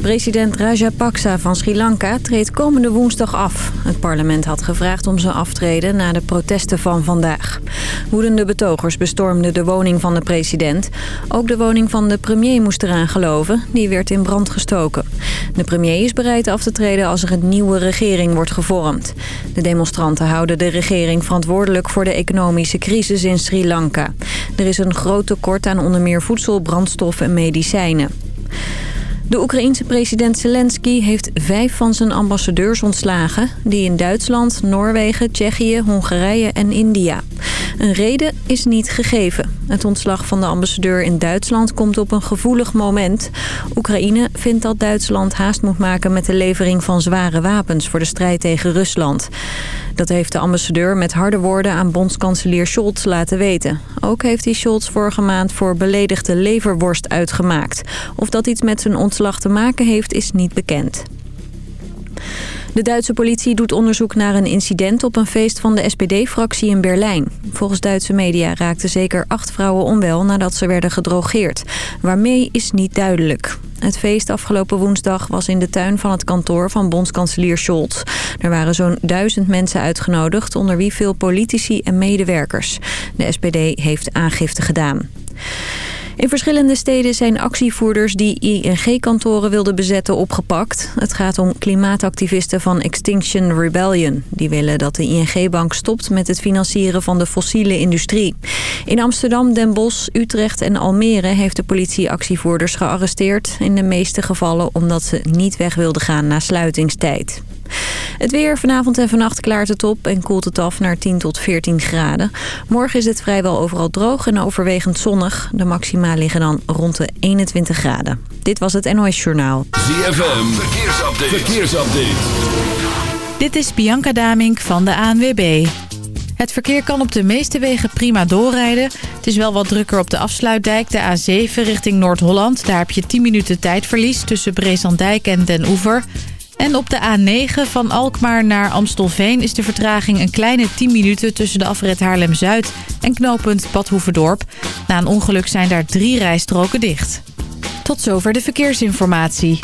President Rajapaksa van Sri Lanka treedt komende woensdag af. Het parlement had gevraagd om zijn aftreden na de protesten van vandaag. Woedende betogers bestormden de woning van de president. Ook de woning van de premier moest eraan geloven. Die werd in brand gestoken. De premier is bereid af te treden als er een nieuwe regering wordt gevormd. De demonstranten houden de regering verantwoordelijk voor de economische crisis in Sri Lanka. Er is een groot tekort aan onder meer voedsel, brandstof en medicijnen. De Oekraïense president Zelensky heeft vijf van zijn ambassadeurs ontslagen... die in Duitsland, Noorwegen, Tsjechië, Hongarije en India. Een reden is niet gegeven. Het ontslag van de ambassadeur in Duitsland komt op een gevoelig moment. Oekraïne vindt dat Duitsland haast moet maken met de levering van zware wapens... voor de strijd tegen Rusland. Dat heeft de ambassadeur met harde woorden aan bondskanselier Scholz laten weten. Ook heeft hij Scholz vorige maand voor beledigde leverworst uitgemaakt. Of dat iets met zijn ontslag te maken heeft, is niet bekend. De Duitse politie doet onderzoek naar een incident op een feest van de SPD-fractie in Berlijn. Volgens Duitse media raakten zeker acht vrouwen onwel nadat ze werden gedrogeerd. Waarmee is niet duidelijk. Het feest afgelopen woensdag was in de tuin van het kantoor van bondskanselier Scholz. Er waren zo'n duizend mensen uitgenodigd, onder wie veel politici en medewerkers. De SPD heeft aangifte gedaan. In verschillende steden zijn actievoerders die ING-kantoren wilden bezetten opgepakt. Het gaat om klimaatactivisten van Extinction Rebellion. Die willen dat de ING-bank stopt met het financieren van de fossiele industrie. In Amsterdam, Den Bosch, Utrecht en Almere heeft de politie actievoerders gearresteerd. In de meeste gevallen omdat ze niet weg wilden gaan na sluitingstijd. Het weer vanavond en vannacht klaart het op en koelt het af naar 10 tot 14 graden. Morgen is het vrijwel overal droog en overwegend zonnig. De maxima liggen dan rond de 21 graden. Dit was het NOS Journaal. ZFM, verkeersupdate. verkeersupdate. Dit is Bianca Damink van de ANWB. Het verkeer kan op de meeste wegen prima doorrijden. Het is wel wat drukker op de afsluitdijk, de A7 richting Noord-Holland. Daar heb je 10 minuten tijdverlies tussen Breeslanddijk en Den Oever... En op de A9 van Alkmaar naar Amstelveen is de vertraging een kleine 10 minuten tussen de afrit Haarlem-Zuid en knooppunt Badhoevedorp. Na een ongeluk zijn daar drie rijstroken dicht. Tot zover de verkeersinformatie.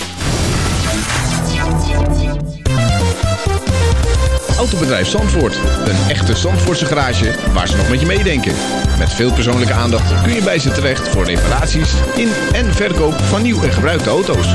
Autobedrijf Zandvoort. Een echte Zandvoortse garage waar ze nog met je meedenken. Met veel persoonlijke aandacht kun je bij ze terecht voor reparaties in en verkoop van nieuw en gebruikte auto's.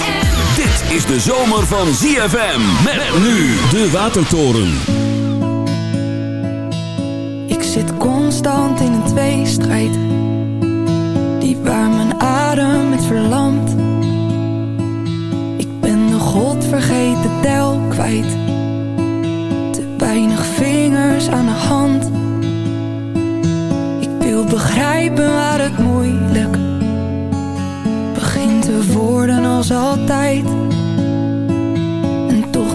is de zomer van ZFM. Met nu de Watertoren. Ik zit constant in een tweestrijd. Die waar mijn adem met verlamt. Ik ben de godvergeten tel kwijt. Te weinig vingers aan de hand. Ik wil begrijpen waar het moeilijk begint te worden als altijd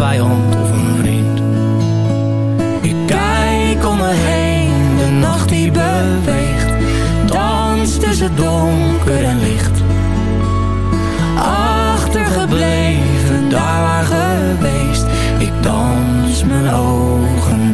vijand of een vriend. Ik kijk om me heen, de nacht die beweegt, danst tussen donker en licht. Achtergebleven, daar waar geweest, ik dans mijn ogen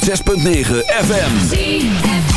106.9 FM.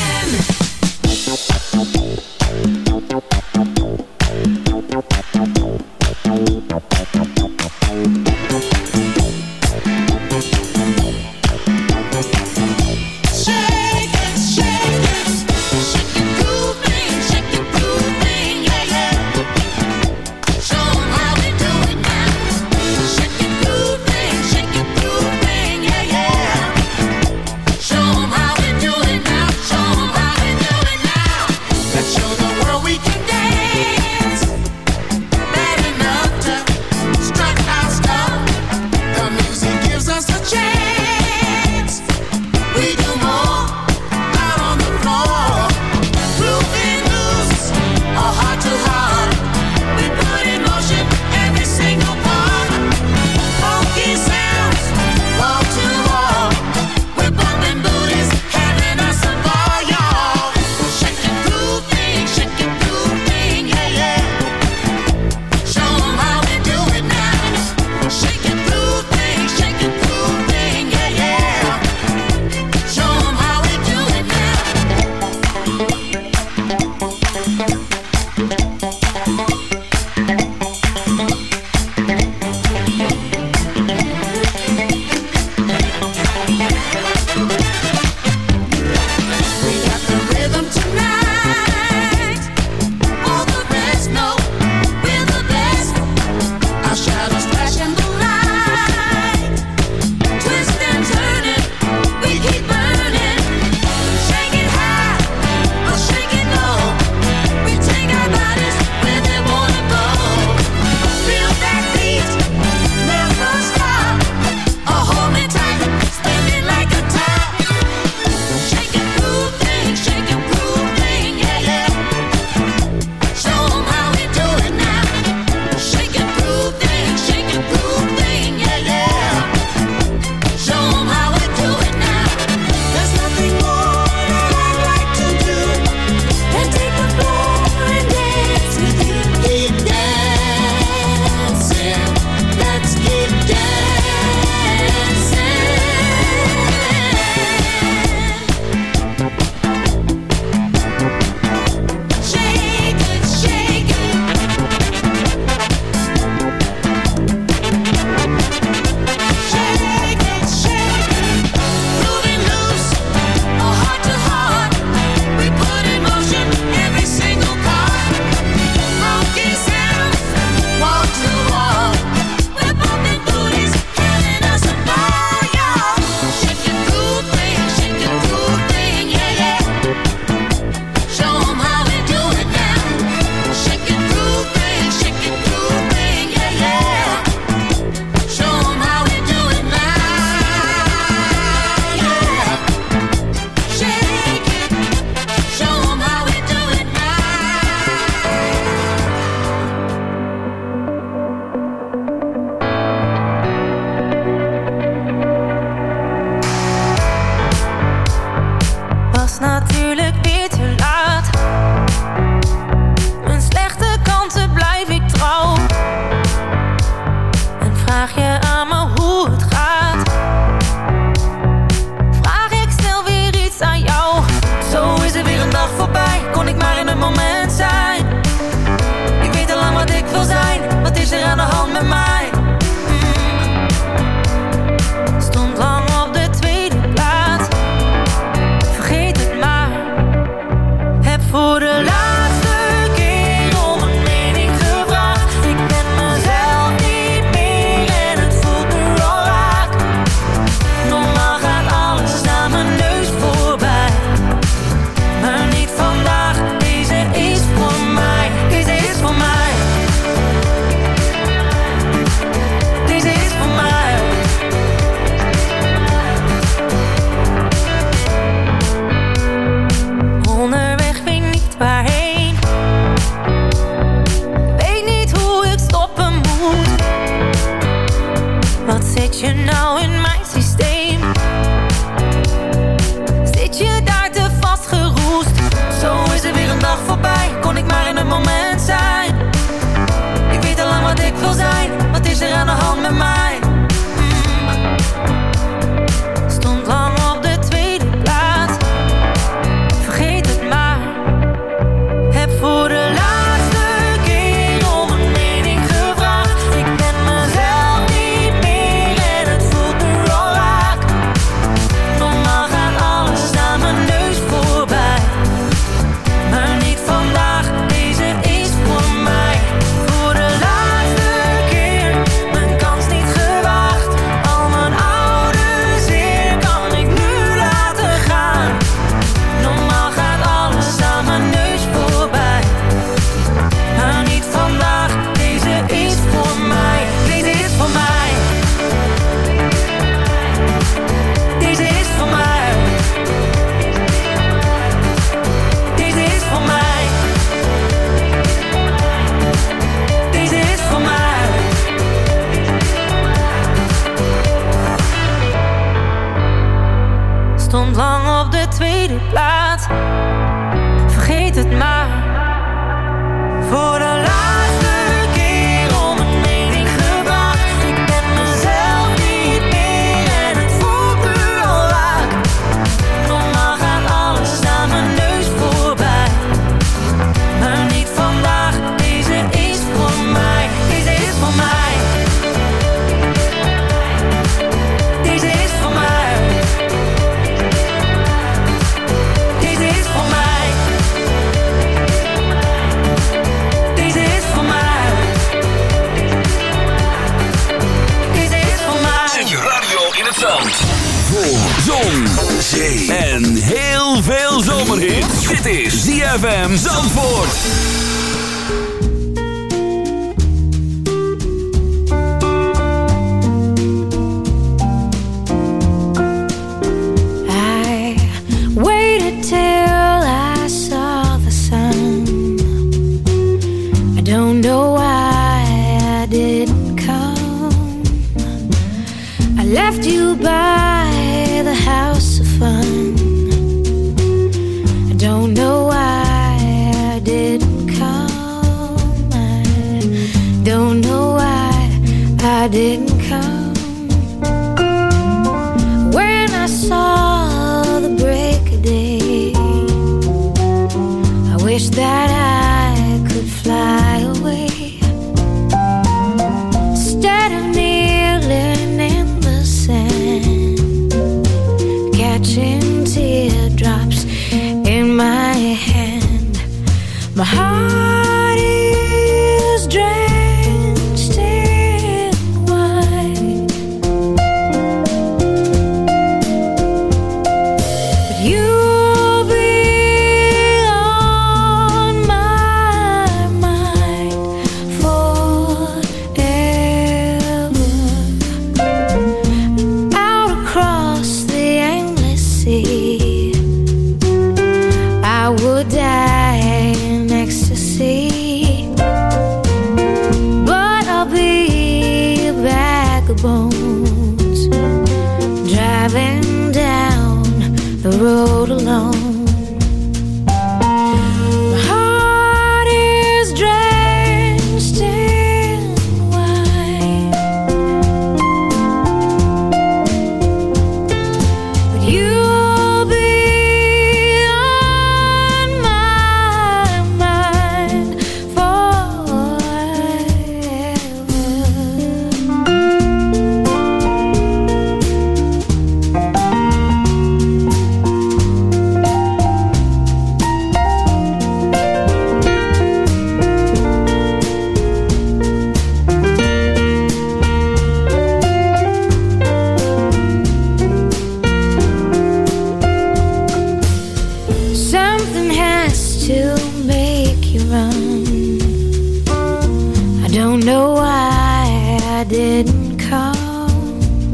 didn't call.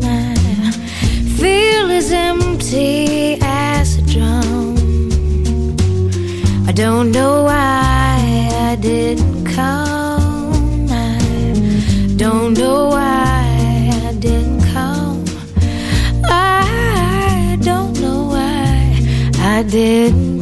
My feel as empty as a drum. I don't know why I didn't call. I don't know why I didn't call. I don't know why I didn't.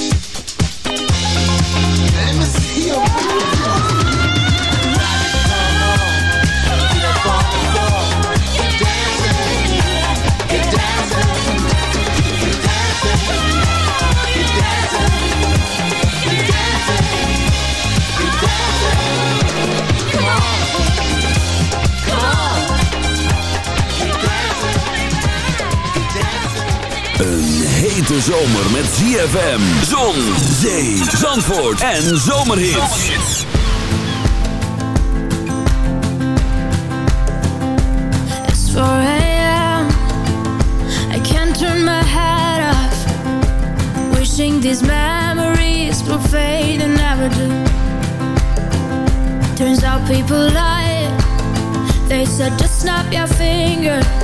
Let me see your hete zomer met ZFM, zon, zee, zandvoort en zomerhits. It's 4 a.m. I can't turn my head off. Wishing these memories will fade and never do. Turns out people lie. They said just snap your fingers.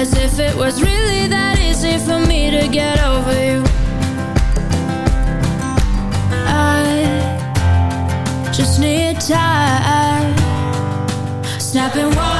As if it was really that easy for me to get over you. I just need time Snapping one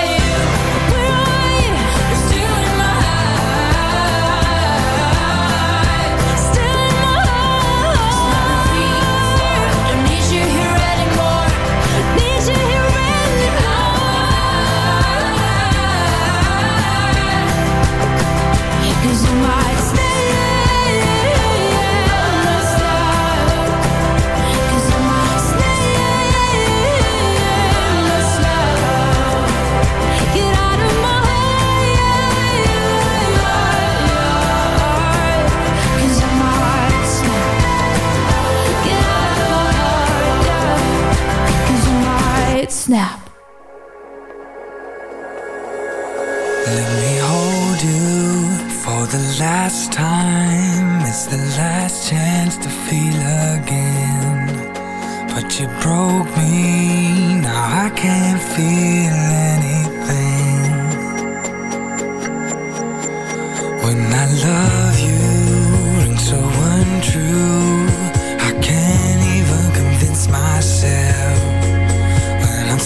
snap. Let me hold you for the last time. It's the last chance to feel again. But you broke me, now I can't feel anything. When I love you, and so untrue, I can't even convince myself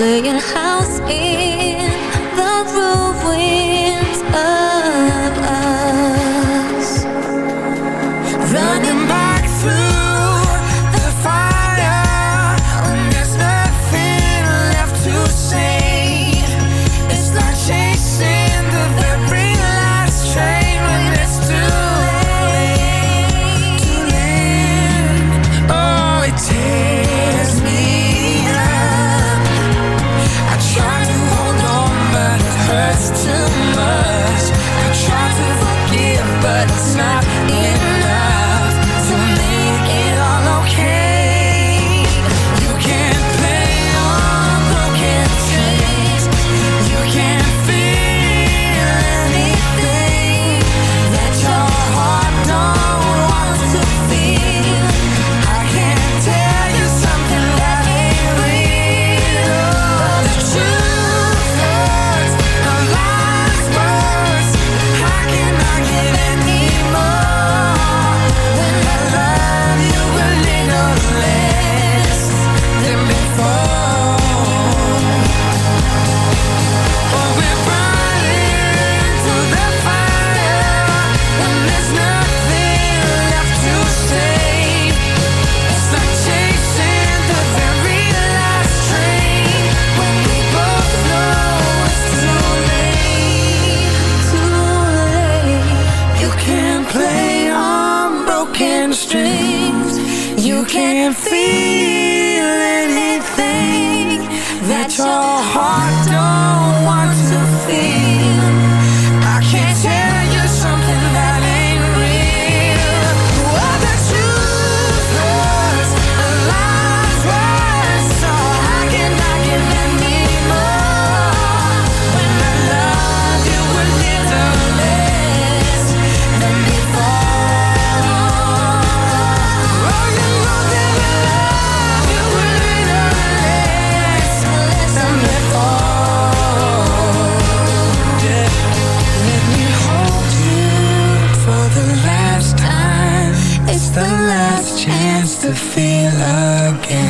playing house chance to feel again.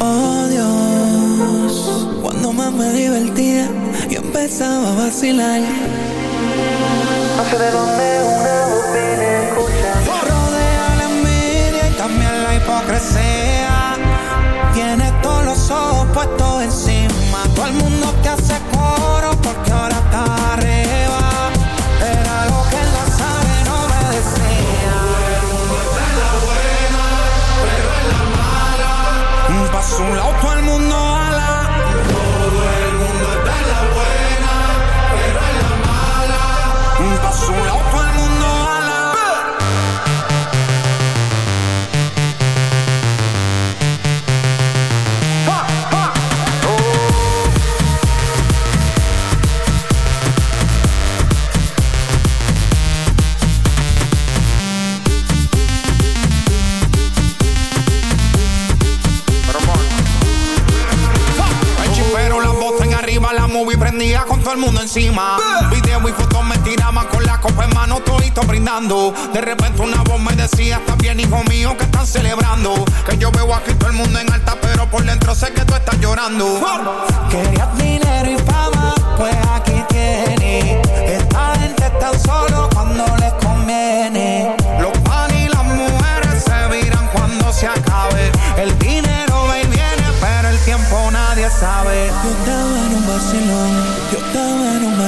Oh Dios, cuando más me divertía, yo empezaba a vacilar. No sé de dónde una voz viene escucha. Rodea la envidia y también la hipocresía. Tienes todos los ojos puestos encima. Todo el mundo te hace encima. Video y fotos me tiraban con la copa en mano, todito brindando. De repente una voz me decía, está bien, hijo mío, que están celebrando. Que yo veo aquí todo el mundo en alta, pero por dentro sé que tú estás llorando. Querías dinero y paz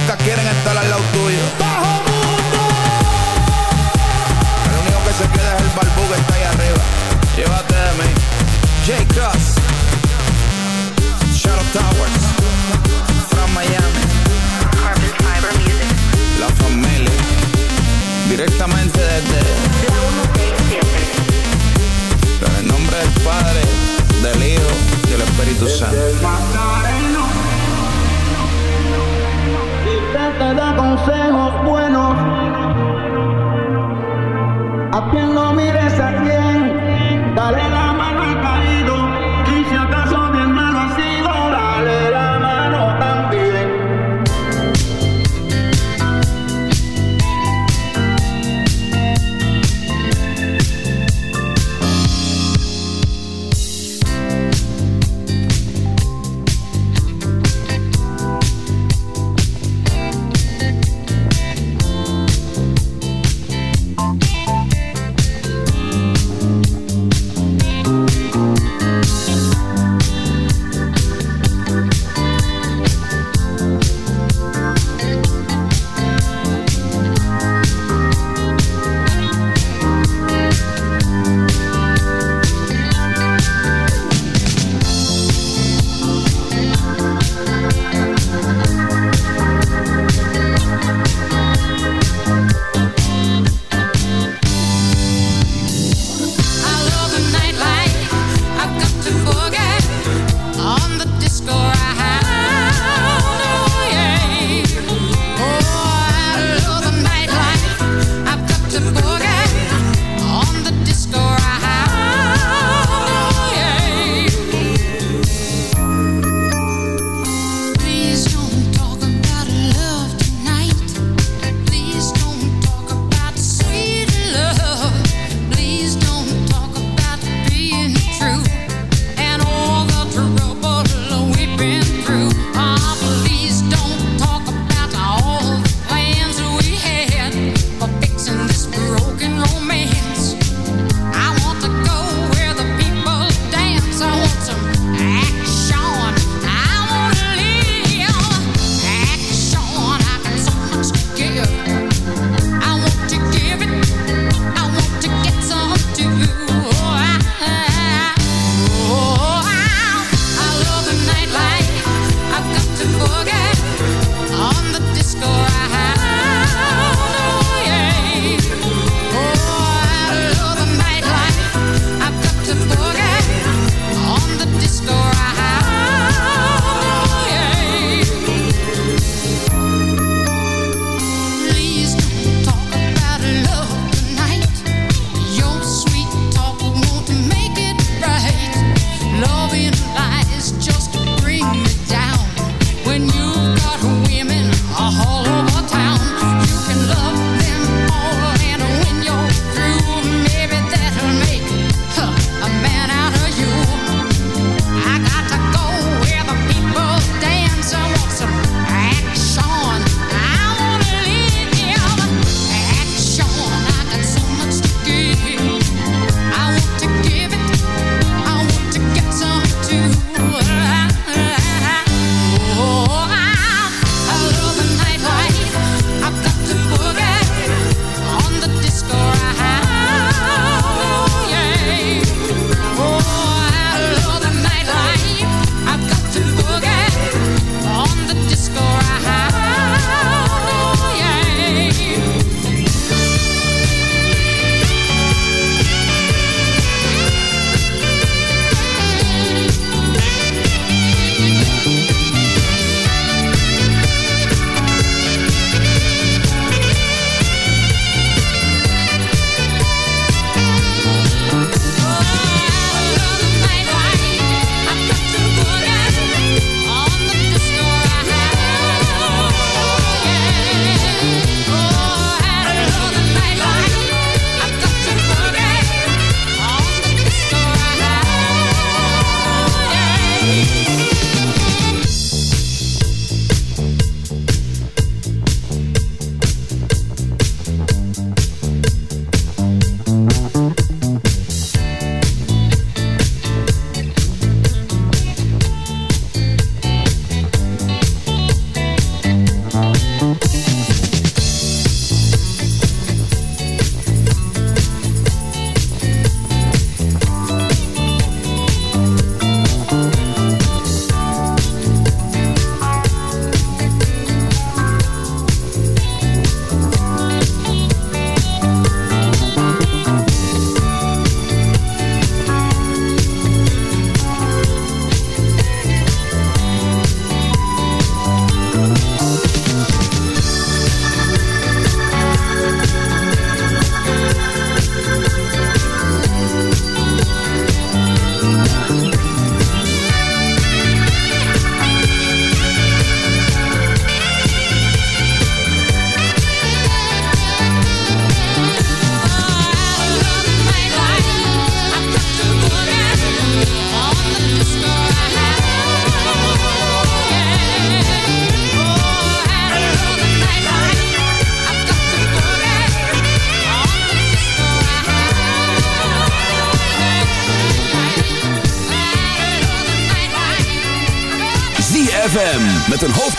moscas quieren estar al lado tuyo. ¡Bajo mundo! El único que se queda es el barbú que está ahí arriba. Llévate de mí. J. Cross. Shadow Towers. From Miami. Carbon Fiber Music. La familia. Directamente desde. En el nombre del Padre, del Hijo y del Espíritu Santo. Te da consejos buenos.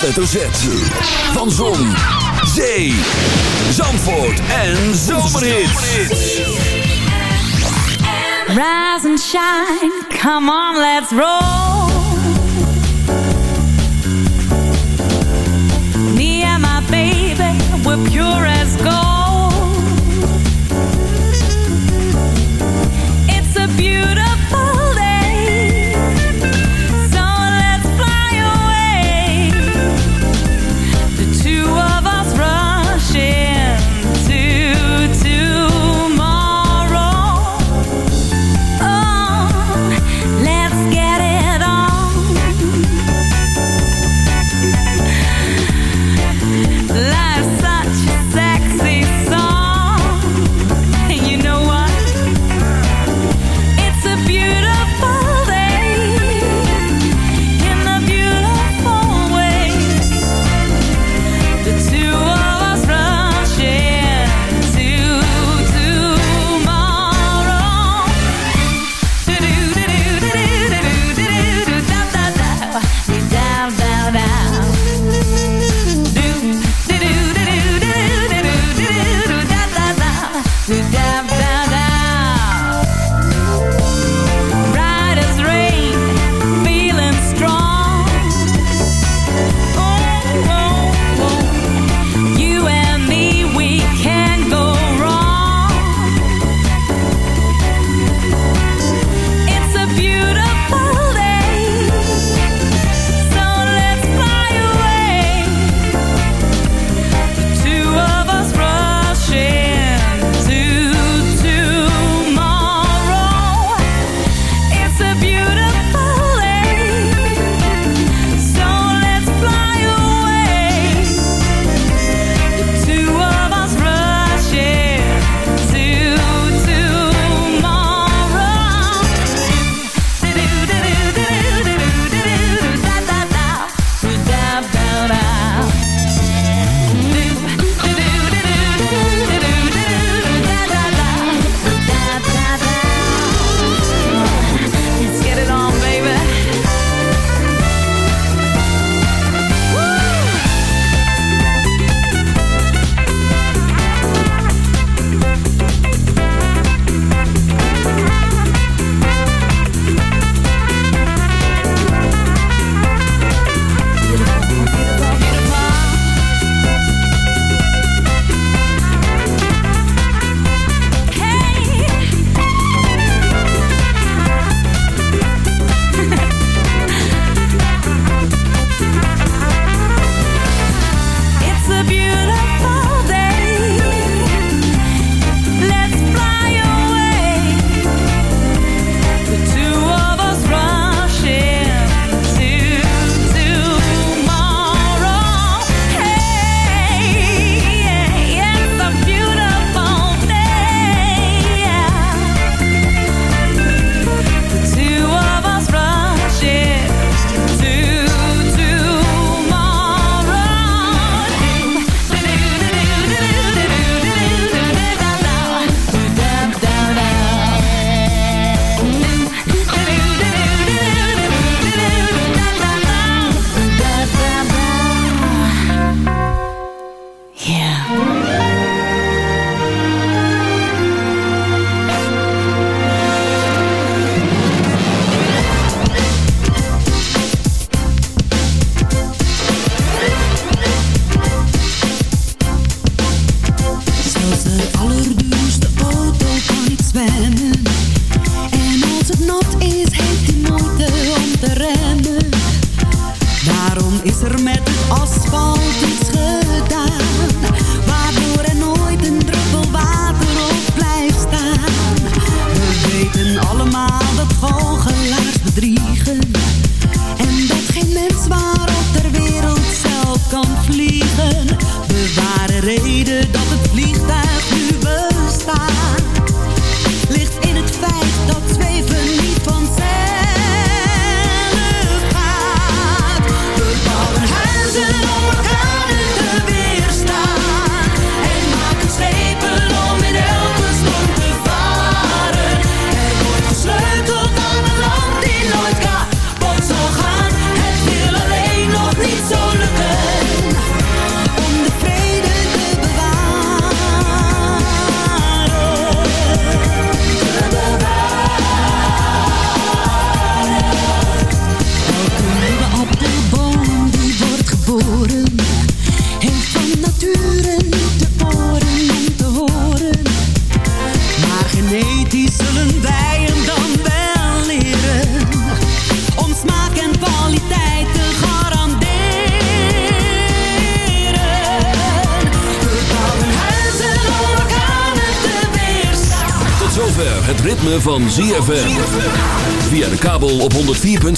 hoofdletter Z. Van Zon, Zee, Zandvoort en Zomerhit. Rise and shine, come on, let's roll.